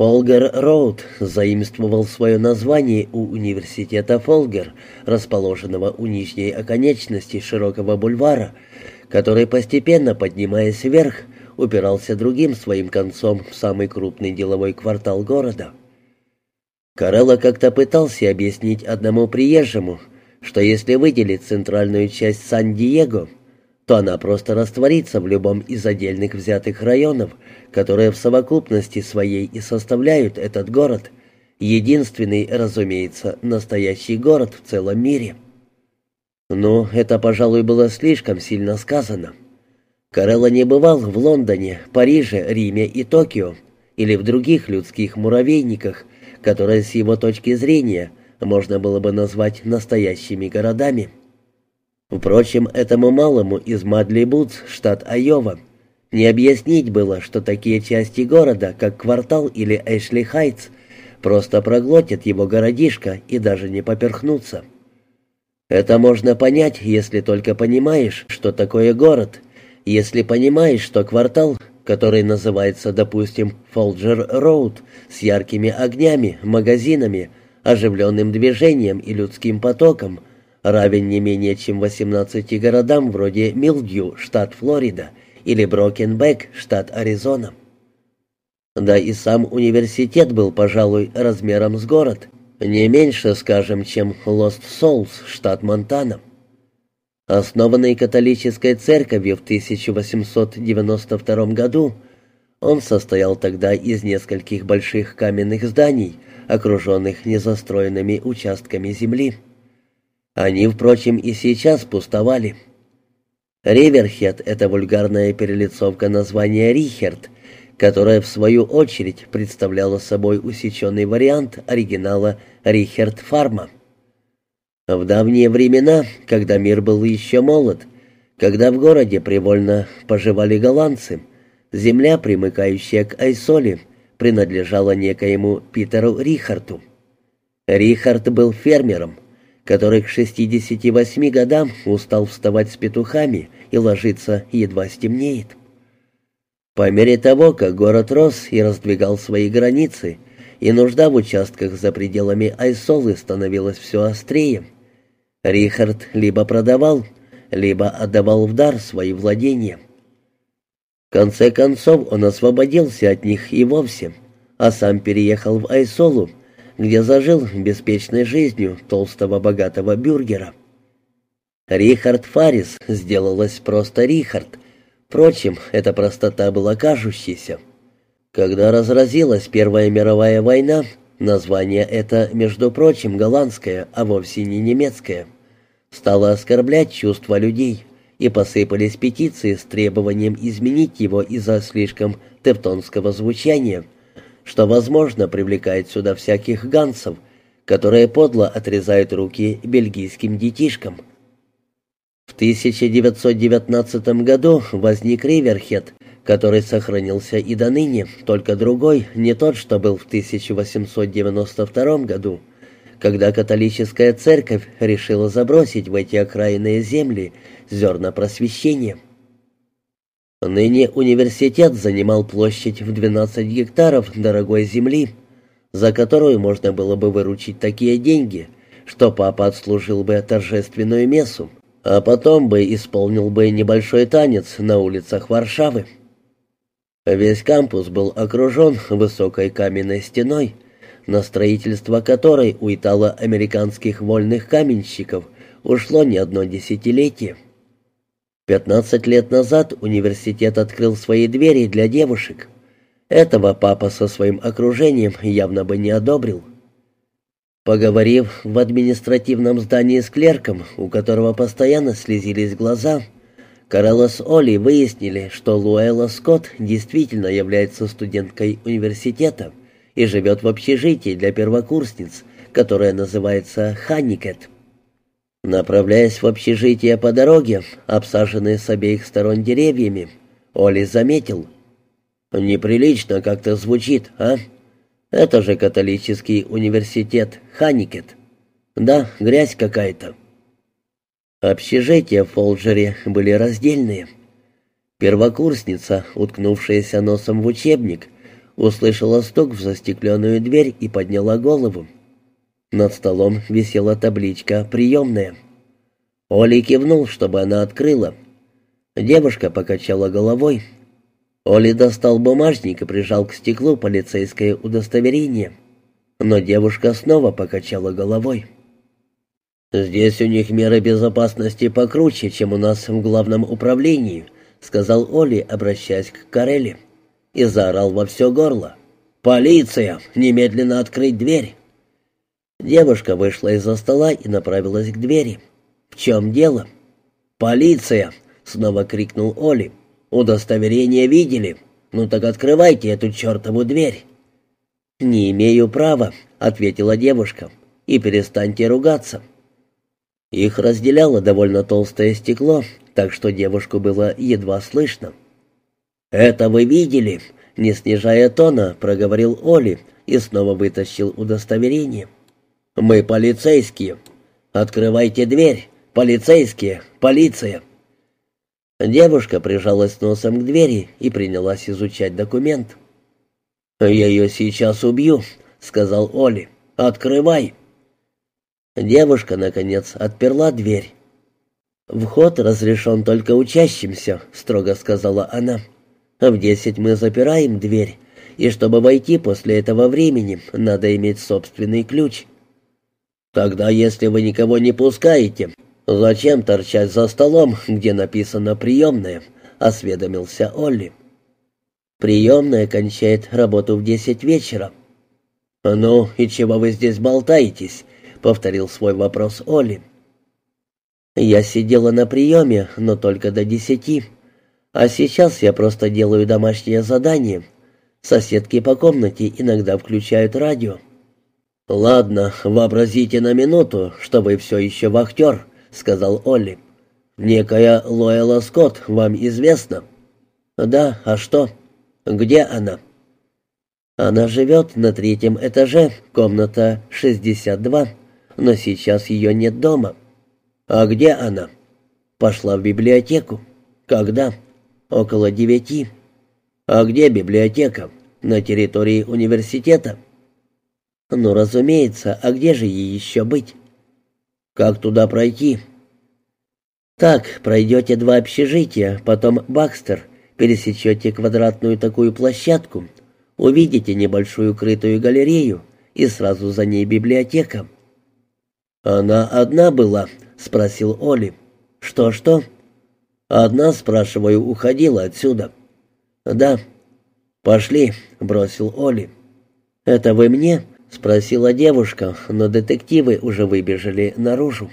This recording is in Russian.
Фолгер Роуд заимствовал свое название у университета Фолгер, расположенного у нижней оконечности широкого бульвара, который, постепенно поднимаясь вверх, упирался другим своим концом в самый крупный деловой квартал города. Карелла как-то пытался объяснить одному приезжему, что если выделить центральную часть Сан-Диего – то она просто растворится в любом из отдельных взятых районов, которые в совокупности своей и составляют этот город, единственный, разумеется, настоящий город в целом мире. Но это, пожалуй, было слишком сильно сказано. Карелла не бывал в Лондоне, Париже, Риме и Токио, или в других людских муравейниках, которые с его точки зрения можно было бы назвать настоящими городами. Впрочем, этому малому из Мадли-Бутс, штат Айова, не объяснить было, что такие части города, как Квартал или Эшли-Хайтс, просто проглотят его городишко и даже не поперхнутся. Это можно понять, если только понимаешь, что такое город, если понимаешь, что квартал, который называется, допустим, Фолджер-Роуд, с яркими огнями, магазинами, оживленным движением и людским потоком – равен не менее чем 18 городам вроде Милдью, штат Флорида, или Брокенбек, штат Аризона. Да и сам университет был, пожалуй, размером с город, не меньше, скажем, чем Лост Солс, штат Монтана. Основанный католической церковью в 1892 году, он состоял тогда из нескольких больших каменных зданий, окруженных незастроенными участками земли. Они, впрочем, и сейчас пустовали. Риверхед — это вульгарная перелицовка названия Рихерд, которая, в свою очередь, представляла собой усеченный вариант оригинала Рихерд Фарма. В давние времена, когда мир был еще молод, когда в городе привольно поживали голландцы, земля, примыкающая к Айсоле, принадлежала некоему Питеру Рихарту. Рихард был фермером — который к 68 годам устал вставать с петухами и ложиться едва стемнеет. По мере того, как город рос и раздвигал свои границы, и нужда в участках за пределами Айсолы становилась все острее, Рихард либо продавал, либо отдавал в дар свои владения. В конце концов он освободился от них и вовсе, а сам переехал в Айсолу, где зажил беспечной жизнью толстого богатого бюргера. Рихард Фарис сделалась просто Рихард. Впрочем, эта простота была кажущейся. Когда разразилась Первая мировая война, название это, между прочим, голландское, а вовсе не немецкое, стало оскорблять чувства людей, и посыпались петиции с требованием изменить его из-за слишком тевтонского звучания – что, возможно, привлекает сюда всяких гансов, которые подло отрезают руки бельгийским детишкам. В 1919 году возник Риверхед, который сохранился и до ныне, только другой, не тот, что был в 1892 году, когда католическая церковь решила забросить в эти окраинные земли зерна просвещения. Ныне университет занимал площадь в 12 гектаров дорогой земли, за которую можно было бы выручить такие деньги, что папа отслужил бы торжественную мессу, а потом бы исполнил бы небольшой танец на улицах Варшавы. Весь кампус был окружен высокой каменной стеной, на строительство которой у итало-американских вольных каменщиков ушло не одно десятилетие. Пятнадцать лет назад университет открыл свои двери для девушек. Этого папа со своим окружением явно бы не одобрил. Поговорив в административном здании с клерком, у которого постоянно слезились глаза, Карелла с Оли выяснили, что Луэлла Скотт действительно является студенткой университета и живет в общежитии для первокурсниц, которое называется «Ханникет». Направляясь в общежитие по дороге, обсаженной с обеих сторон деревьями, Оли заметил. «Неприлично как-то звучит, а? Это же католический университет Ханикет. Да, грязь какая-то». Общежития в Фолджере были раздельные. Первокурсница, уткнувшаяся носом в учебник, услышала стук в застекленную дверь и подняла голову. Над столом висела табличка «Приемная». Оли кивнул, чтобы она открыла. Девушка покачала головой. Оли достал бумажник и прижал к стеклу полицейское удостоверение. Но девушка снова покачала головой. «Здесь у них меры безопасности покруче, чем у нас в главном управлении», сказал Оли, обращаясь к Карелли, и заорал во все горло. «Полиция! Немедленно открыть дверь!» Девушка вышла из-за стола и направилась к двери. «В чем дело?» «Полиция!» — снова крикнул Оли. «Удостоверение видели? Ну так открывайте эту чертову дверь!» «Не имею права», — ответила девушка. «И перестаньте ругаться». Их разделяло довольно толстое стекло, так что девушку было едва слышно. «Это вы видели?» — не снижая тона, проговорил Оли и снова вытащил удостоверение. «Мы полицейские. Открывайте дверь. Полицейские. Полиция». Девушка прижалась носом к двери и принялась изучать документ. «Я ее сейчас убью», — сказал Оли. «Открывай». Девушка, наконец, отперла дверь. «Вход разрешен только учащимся», — строго сказала она. «В десять мы запираем дверь, и чтобы войти после этого времени, надо иметь собственный ключ». «Тогда, если вы никого не пускаете, зачем торчать за столом, где написано «приемная»?» — осведомился Олли. «Приемная кончает работу в десять вечера». «Ну, и чего вы здесь болтаетесь?» — повторил свой вопрос Олли. «Я сидела на приеме, но только до десяти. А сейчас я просто делаю домашнее задание. Соседки по комнате иногда включают радио». «Ладно, вообразите на минуту, что вы все еще вахтер», — сказал Олли. «Некая Лоэла Скотт вам известна?» «Да, а что? Где она?» «Она живет на третьем этаже, комната 62, но сейчас ее нет дома». «А где она?» «Пошла в библиотеку». «Когда?» «Около девяти». «А где библиотека?» «На территории университета». «Ну, разумеется, а где же ей еще быть?» «Как туда пройти?» «Так, пройдете два общежития, потом Бакстер, пересечете квадратную такую площадку, увидите небольшую крытую галерею, и сразу за ней библиотека». «Она одна была?» — спросил Оли. «Что-что?» «Одна, спрашиваю, уходила отсюда». «Да». «Пошли», — бросил Оли. «Это вы мне?» — спросила девушка, но детективы уже выбежали наружу.